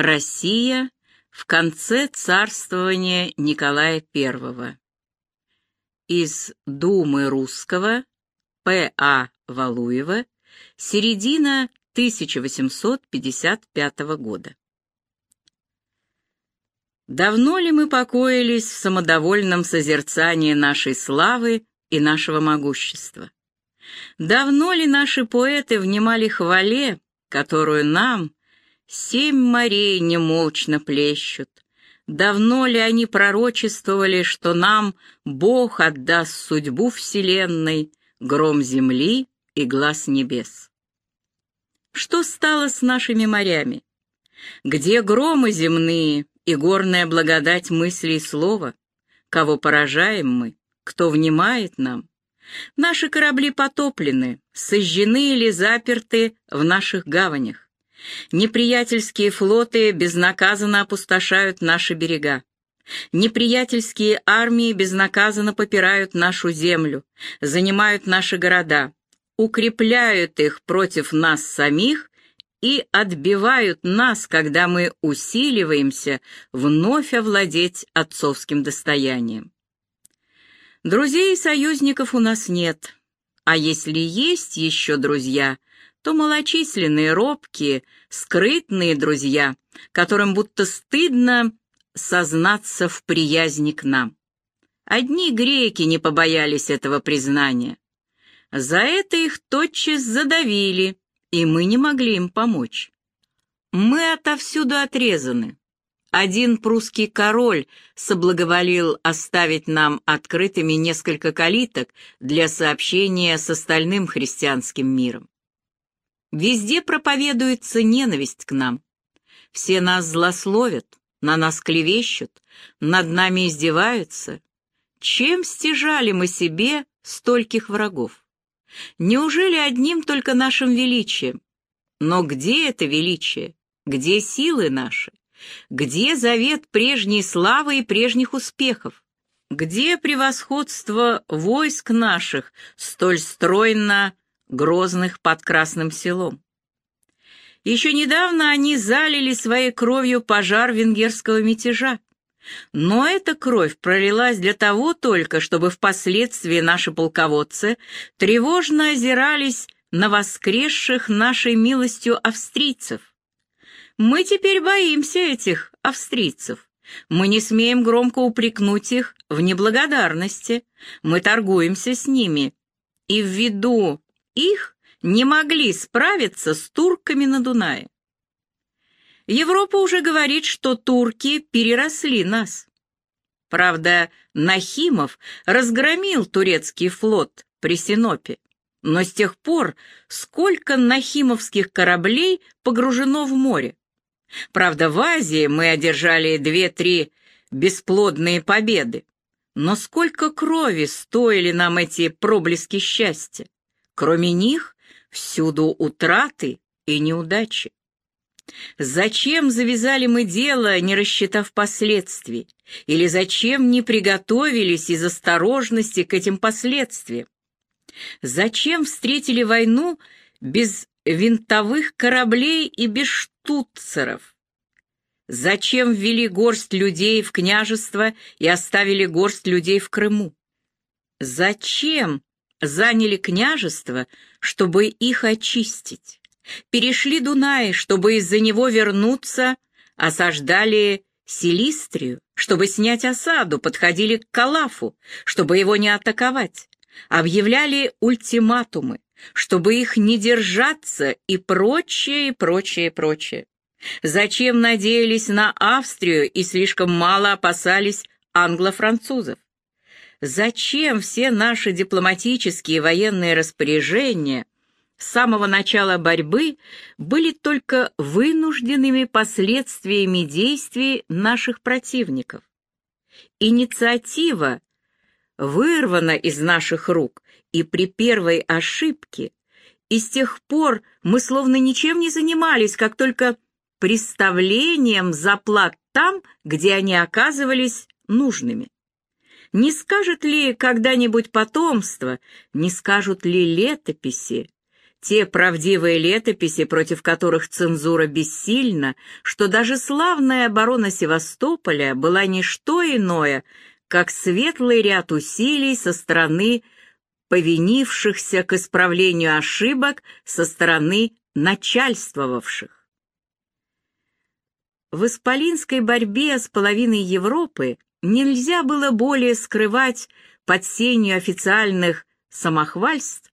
Россия в конце царствования Николая I. Из Думы русского П.А. Валуева, середина 1855 года. Давно ли мы покоились в самодовольном созерцании нашей славы и нашего могущества? Давно ли наши поэты внимали хвале, которую нам, Семь морей немолчно плещут. Давно ли они пророчествовали, что нам Бог отдаст судьбу вселенной, гром земли и глаз небес? Что стало с нашими морями? Где громы земные и горная благодать мысли и слова? Кого поражаем мы? Кто внимает нам? Наши корабли потоплены, сожжены или заперты в наших гаванях. Неприятельские флоты безнаказанно опустошают наши берега. Неприятельские армии безнаказанно попирают нашу землю, занимают наши города, укрепляют их против нас самих и отбивают нас, когда мы усиливаемся вновь овладеть отцовским достоянием. Друзей и союзников у нас нет, а если есть еще друзья, то малочисленные, робкие, скрытные друзья, которым будто стыдно сознаться в приязни к нам. Одни греки не побоялись этого признания. За это их тотчас задавили, и мы не могли им помочь. Мы отовсюду отрезаны. Один прусский король соблаговолил оставить нам открытыми несколько калиток для сообщения с остальным христианским миром. Везде проповедуется ненависть к нам. Все нас злословят, на нас клевещут, над нами издеваются. Чем стяжали мы себе стольких врагов? Неужели одним только нашим величием? Но где это величие? Где силы наши? Где завет прежней славы и прежних успехов? Где превосходство войск наших, столь стройно грозных под Красным селом. Еще недавно они залили своей кровью пожар венгерского мятежа. Но эта кровь пролилась для того только, чтобы впоследствии наши полководцы тревожно озирались на воскресших нашей милостью австрийцев. Мы теперь боимся этих австрийцев. Мы не смеем громко упрекнуть их в неблагодарности. Мы торгуемся с ними. И ввиду их не могли справиться с турками на Дунае. Европа уже говорит, что турки переросли нас. Правда, Нахимов разгромил турецкий флот при Синопе, но с тех пор сколько нахимовских кораблей погружено в море. Правда, в Азии мы одержали две-три бесплодные победы, но сколько крови стоили нам эти проблески счастья? Кроме них, всюду утраты и неудачи. Зачем завязали мы дело, не рассчитав последствий? Или зачем не приготовились из осторожности к этим последствиям? Зачем встретили войну без винтовых кораблей и без штуцеров? Зачем ввели горсть людей в княжество и оставили горсть людей в Крыму? Зачем заняли княжество, чтобы их очистить, перешли Дунай, чтобы из-за него вернуться, осаждали Силистрию, чтобы снять осаду, подходили к Калафу, чтобы его не атаковать, объявляли ультиматумы, чтобы их не держаться и прочее, и прочее, и прочее. Зачем надеялись на Австрию и слишком мало опасались англо-французов? Зачем все наши дипломатические и военные распоряжения с самого начала борьбы были только вынужденными последствиями действий наших противников? Инициатива вырвана из наших рук, и при первой ошибке, и с тех пор мы словно ничем не занимались, как только представлением заплат там, где они оказывались нужными. Не скажет ли когда-нибудь потомство, не скажут ли летописи, те правдивые летописи, против которых цензура бессильна, что даже славная оборона Севастополя была не что иное, как светлый ряд усилий со стороны повинившихся к исправлению ошибок со стороны начальствовавших. В исполинской борьбе с половиной Европы нельзя было более скрывать под сенью официальных самохвальств,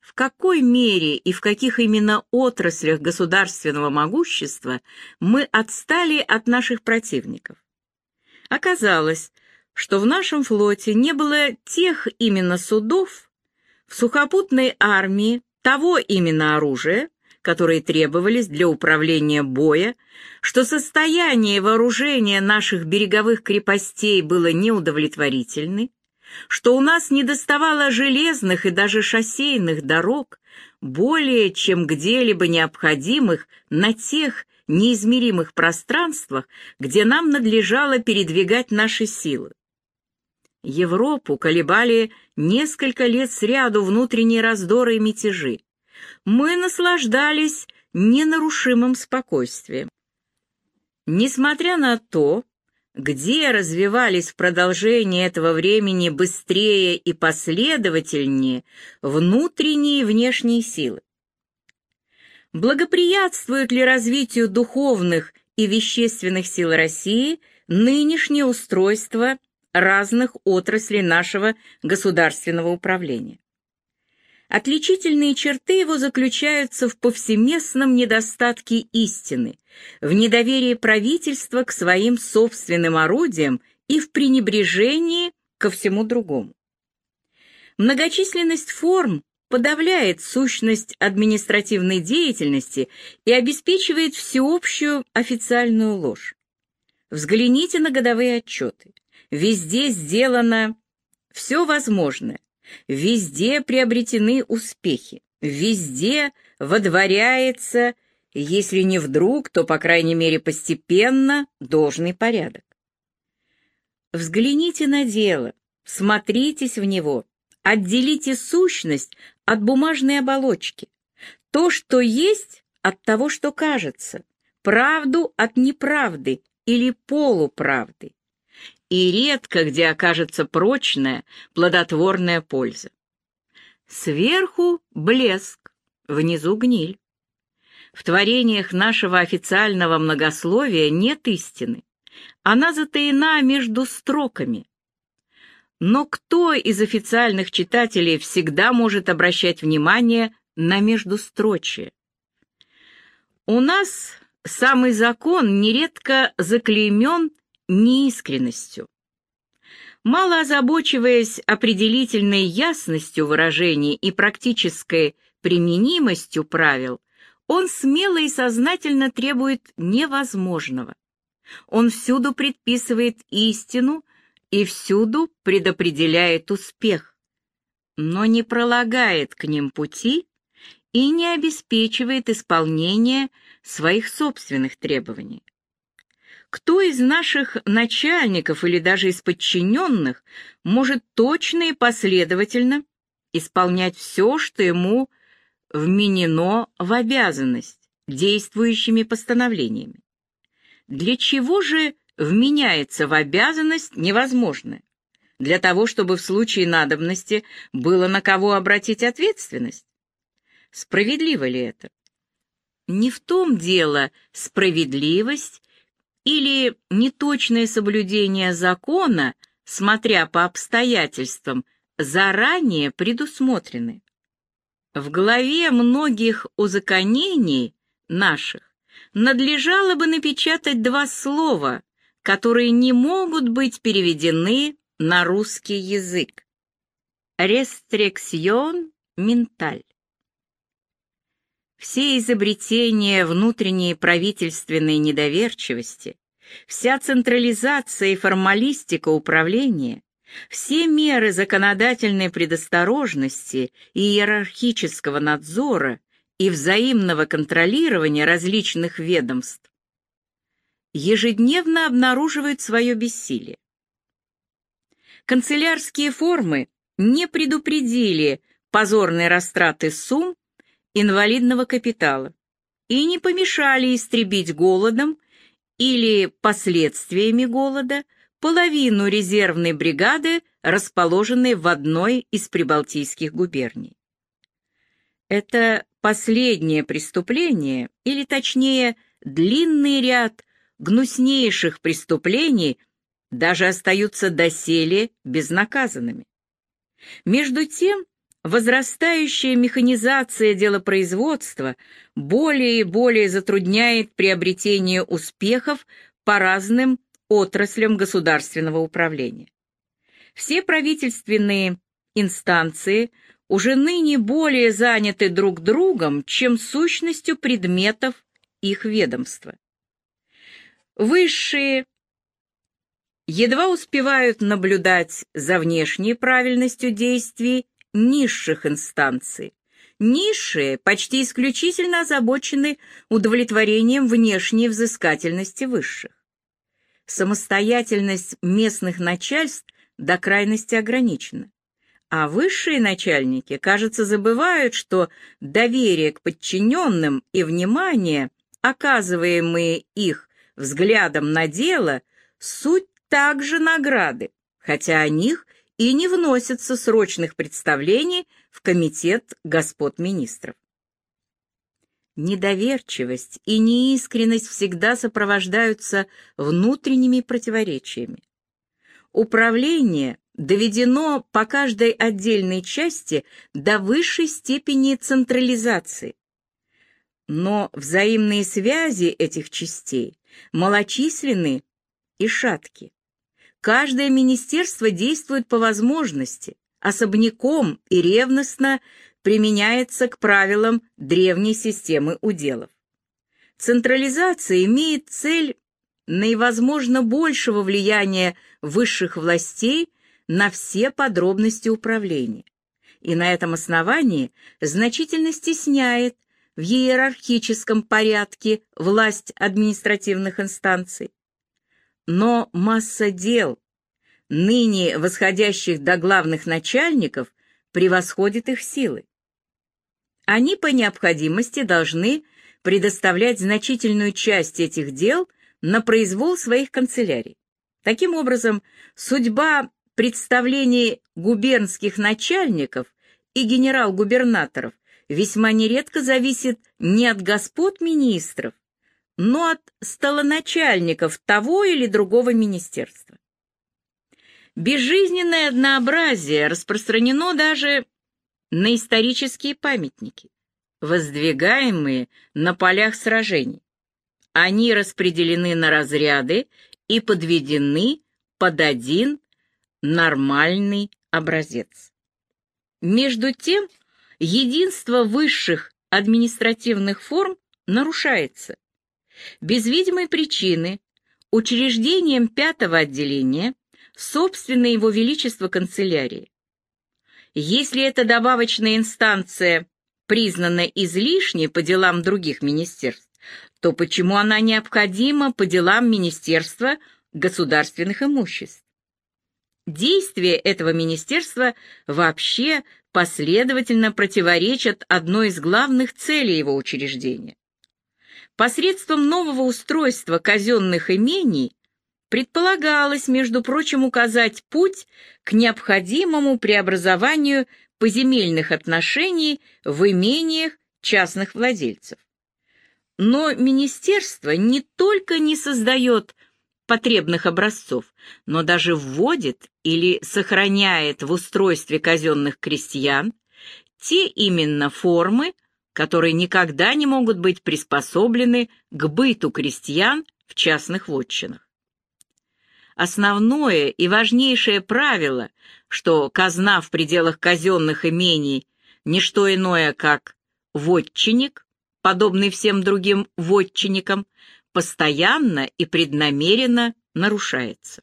в какой мере и в каких именно отраслях государственного могущества мы отстали от наших противников. Оказалось, что в нашем флоте не было тех именно судов, в сухопутной армии того именно оружия, которые требовались для управления боя, что состояние вооружения наших береговых крепостей было неудовлетворительны, что у нас недоставало железных и даже шоссейных дорог, более чем где-либо необходимых на тех неизмеримых пространствах, где нам надлежало передвигать наши силы. Европу колебали несколько лет сряду внутренние раздоры и мятежи. Мы наслаждались ненарушимым спокойствием. Несмотря на то, где развивались в продолжении этого времени быстрее и последовательнее внутренние и внешние силы. Благоприятствует ли развитию духовных и вещественных сил России нынешнее устройство разных отраслей нашего государственного управления? Отличительные черты его заключаются в повсеместном недостатке истины, в недоверии правительства к своим собственным орудиям и в пренебрежении ко всему другому. Многочисленность форм подавляет сущность административной деятельности и обеспечивает всеобщую официальную ложь. Взгляните на годовые отчеты. Везде сделано все возможное, Везде приобретены успехи, везде водворяется, если не вдруг, то, по крайней мере, постепенно, должный порядок. Взгляните на дело, смотритесь в него, отделите сущность от бумажной оболочки, то, что есть, от того, что кажется, правду от неправды или полуправды и редко где окажется прочная, плодотворная польза. Сверху блеск, внизу гниль. В творениях нашего официального многословия нет истины. Она затаена между строками. Но кто из официальных читателей всегда может обращать внимание на междустрочие? У нас самый закон нередко заклеймен неискренностью. Мало озабочиваясь определительной ясностью выражений и практической применимостью правил, он смело и сознательно требует невозможного. Он всюду предписывает истину и всюду предопределяет успех, но не пролагает к ним пути и не обеспечивает исполнение своих собственных требований. Кто из наших начальников или даже из подчиненных может точно и последовательно исполнять все, что ему вменено в обязанность действующими постановлениями? Для чего же вменяется в обязанность невозможное? Для того, чтобы в случае надобности было на кого обратить ответственность? Справедливо ли это? Не в том дело справедливость или неточное соблюдение закона, смотря по обстоятельствам, заранее предусмотрены. В главе многих узаконений наших надлежало бы напечатать два слова, которые не могут быть переведены на русский язык. Рестриксион менталь. Все изобретения внутренней правительственной недоверчивости, вся централизация и формалистика управления, все меры законодательной предосторожности и иерархического надзора и взаимного контролирования различных ведомств ежедневно обнаруживают свое бессилие. Канцелярские формы не предупредили позорной растраты сумм инвалидного капитала и не помешали истребить голодом или последствиями голода половину резервной бригады, расположенной в одной из прибалтийских губерний. Это последнее преступление, или точнее, длинный ряд гнуснейших преступлений даже остаются доселе безнаказанными. Между тем, возрастающая механизация делопроизводства более и более затрудняет приобретение успехов по разным отраслям государственного управления. Все правительственные инстанции уже ныне более заняты друг другом, чем сущностью предметов их ведомства. Высшие едва успевают наблюдать за внешней правильностью действий низших инстанций. Низшие почти исключительно озабочены удовлетворением внешней взыскательности высших. Самостоятельность местных начальств до крайности ограничена. А высшие начальники, кажется, забывают, что доверие к подчиненным и внимание, оказываемые их взглядом на дело, суть также награды, хотя о них и не вносятся срочных представлений в комитет господ министров. Недоверчивость и неискренность всегда сопровождаются внутренними противоречиями. Управление доведено по каждой отдельной части до высшей степени централизации. Но взаимные связи этих частей малочисленны и шатки. Каждое министерство действует по возможности, особняком и ревностно применяется к правилам древней системы уделов. Централизация имеет цель наивозможно большего влияния высших властей на все подробности управления, и на этом основании значительно стесняет в иерархическом порядке власть административных инстанций. Но масса дел, ныне восходящих до главных начальников, превосходит их силы. Они по необходимости должны предоставлять значительную часть этих дел на произвол своих канцелярий. Таким образом, судьба представлений губернских начальников и генерал-губернаторов весьма нередко зависит не от господ министров, но от столоначальников того или другого министерства. Безжизненное однообразие распространено даже на исторические памятники, воздвигаемые на полях сражений. Они распределены на разряды и подведены под один нормальный образец. Между тем, единство высших административных форм нарушается, без видимой причины учреждением пятого отделения собственно его величество канцелярии. Если эта добавочная инстанция признана излишней по делам других министерств, то почему она необходима по делам Министерства государственных имуществ? Действия этого министерства вообще последовательно противоречат одной из главных целей его учреждения. Посредством нового устройства казенных имений предполагалось, между прочим, указать путь к необходимому преобразованию поземельных отношений в имениях частных владельцев. Но министерство не только не создает потребных образцов, но даже вводит или сохраняет в устройстве казенных крестьян те именно формы, которые никогда не могут быть приспособлены к быту крестьян в частных вотчинах. Основное и важнейшее правило, что казна в пределах казенных имений не что иное, как вотчинник, подобный всем другим вотчинникам, постоянно и преднамеренно нарушается.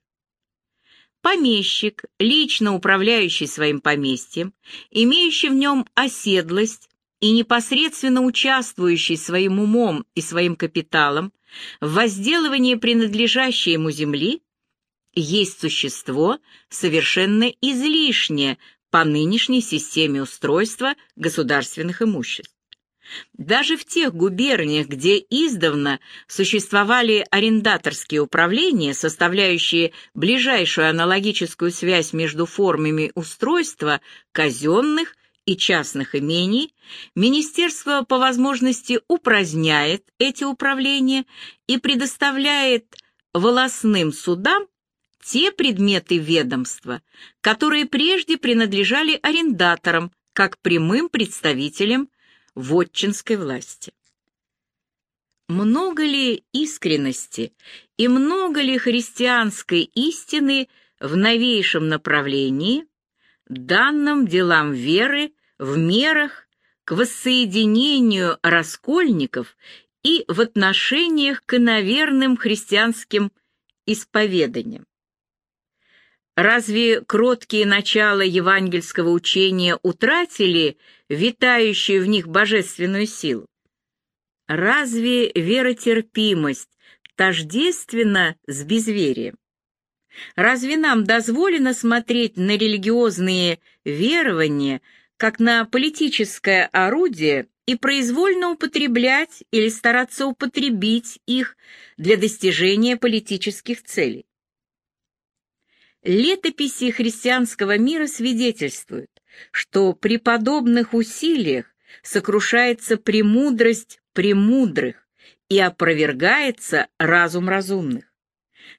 Помещик, лично управляющий своим поместьем, имеющий в нем оседлость и непосредственно участвующий своим умом и своим капиталом в возделывании принадлежащей ему земли, есть существо совершенно излишнее по нынешней системе устройства государственных имуществ. Даже в тех губерниях, где издавна существовали арендаторские управления, составляющие ближайшую аналогическую связь между формами устройства казенных и частных имений, министерство по возможности упраздняет эти управления и предоставляет волосным судам те предметы ведомства, которые прежде принадлежали арендаторам, как прямым представителям вотчинской власти. Много ли искренности и много ли христианской истины в новейшем направлении, данным делам веры в мерах к воссоединению раскольников и в отношениях к иноверным христианским исповеданиям? Разве кроткие начала евангельского учения утратили витающую в них божественную силу? Разве веротерпимость тождественна с безверием? Разве нам дозволено смотреть на религиозные верования как на политическое орудие и произвольно употреблять или стараться употребить их для достижения политических целей? Летописи христианского мира свидетельствуют, что при подобных усилиях сокрушается премудрость премудрых и опровергается разум разумных.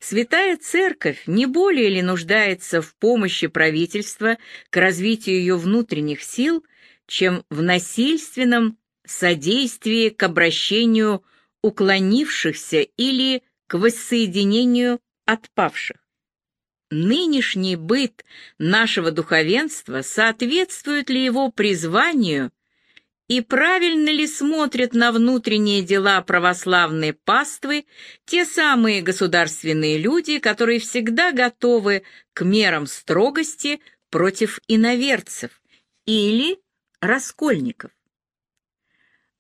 Святая Церковь не более ли нуждается в помощи правительства к развитию ее внутренних сил, чем в насильственном содействии к обращению уклонившихся или к воссоединению отпавших? нынешний быт нашего духовенства соответствует ли его призванию и правильно ли смотрят на внутренние дела православной паствы те самые государственные люди, которые всегда готовы к мерам строгости против иноверцев или раскольников.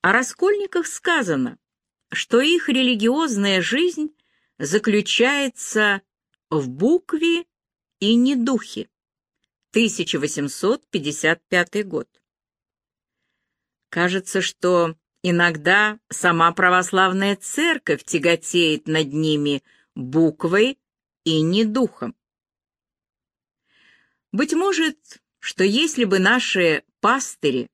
О раскольниках сказано, что их религиозная жизнь заключается в букве и не духе. 1855 год. Кажется, что иногда сама православная церковь тяготеет над ними буквой и не духом. Быть может, что если бы наши пастыри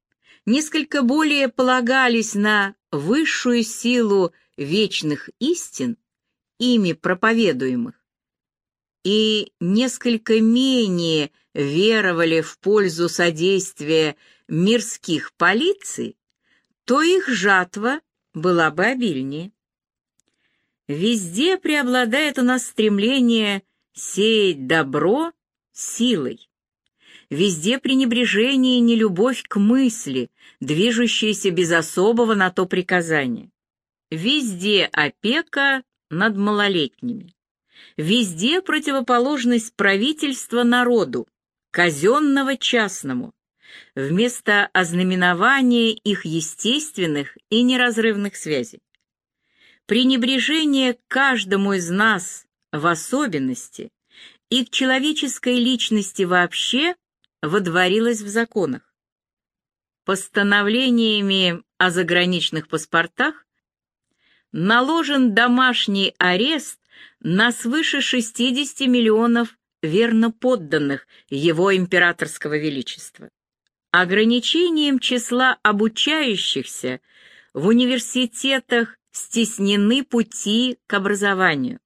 несколько более полагались на высшую силу вечных истин, ими проповедуемых, и несколько менее веровали в пользу содействия мирских полиций, то их жатва была бы обильнее. Везде преобладает у нас стремление сеять добро силой. Везде пренебрежение и нелюбовь к мысли, движущейся без особого на то приказания. Везде опека над малолетними. Везде противоположность правительства народу, казенного частному, вместо ознаменования их естественных и неразрывных связей. Пренебрежение каждому из нас в особенности и к человеческой личности вообще водворилось в законах. Постановлениями о заграничных паспортах наложен домашний арест на свыше 60 миллионов верно подданных его императорского величества. Ограничением числа обучающихся в университетах стеснены пути к образованию.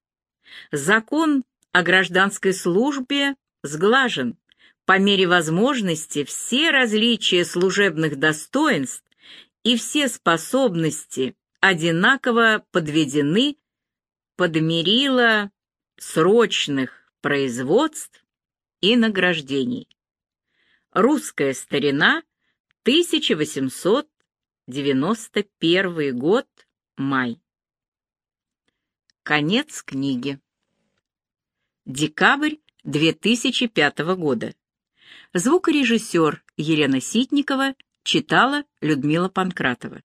Закон о гражданской службе сглажен. По мере возможности все различия служебных достоинств и все способности одинаково подведены подмерила срочных производств и награждений. Русская старина, 1891 год, май. Конец книги. Декабрь 2005 года. Звукорежиссер Елена Ситникова читала Людмила Панкратова.